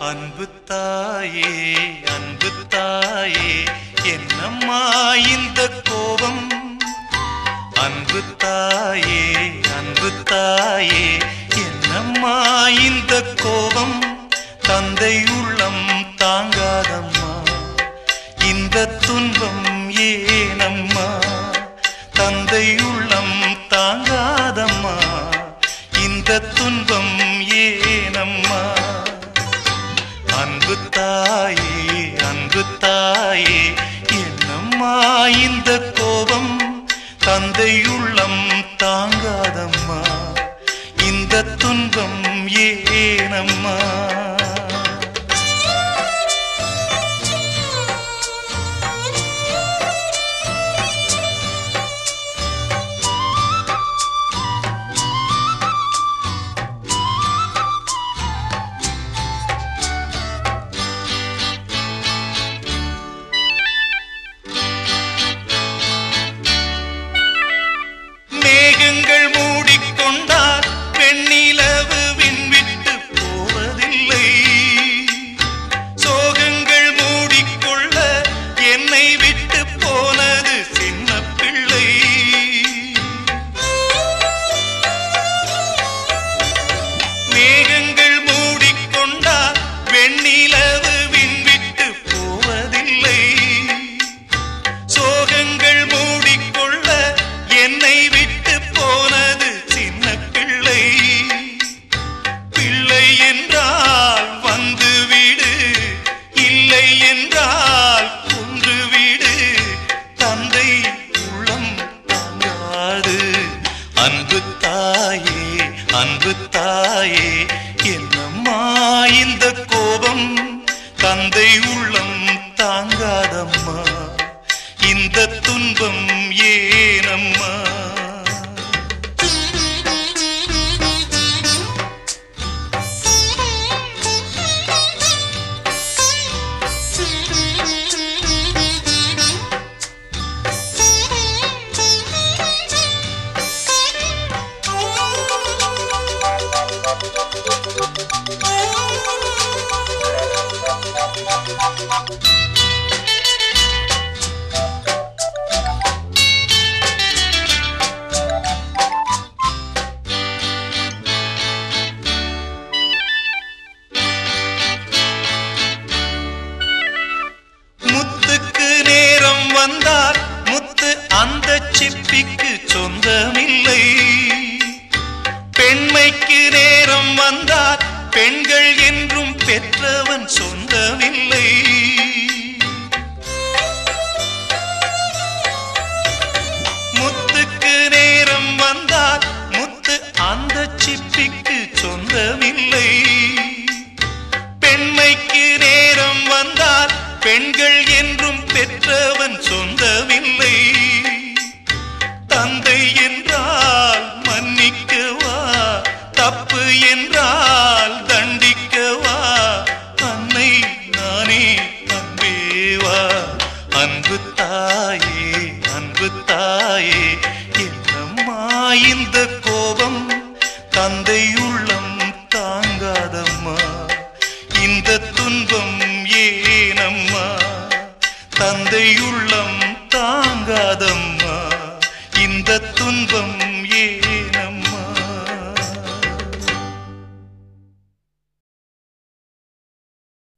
அன்பு தாயே அன்பு தாயே என்னம்மா இந்த கோபம்? அன்பு தாயே அன்பு தாயே என்னம்மா இந்த கோபம்? தந்தை உள்ளம் தாங்காதம்மா இந்த துன்பம் ஏனம்மா? தந்தை உள்ளம் தாங்காதம்மா இந்த துன்பம் ஏ அன்பு தாயே அன்பு தாயே என்னம்மா இந்த கோபம்? தந்தை என்றால் கொன்று விடு தந்தை உள்ளம் தாங்காது. அன்பு தாயே அன்பு தாயே என்னம்மா இந்த கோபம் தந்தை உள்ளம் தாங்காதம்மா. இந்த துன்பம் ஏனம்மா? வந்தால் முத்து அந்த சிப்பிக்கு சொந்தமில்லை. பெண்மைக்கு நேரம் வந்தால் பெண்கள் என்றும் பெற்றவன் சொந்தமில்லை. முத்துக்கு நேரம் வந்தால் முத்து அந்த சிப்பிக்கு சொந்தமில்லை. பெண்மைக்கு நேரம் வந்தால் பெண்கள் தந்தை உள்ளம் தாங்காதம்மா. இந்த துன்பம் ஏனம்மா. தந்தை உள்ளம் தாங்காதம்மா. இந்த துன்பம்